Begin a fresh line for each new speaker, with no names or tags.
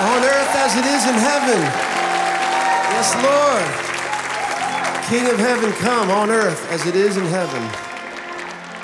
on earth as it is in heaven. Yes, Lord. King of heaven, come on earth as it is in heaven.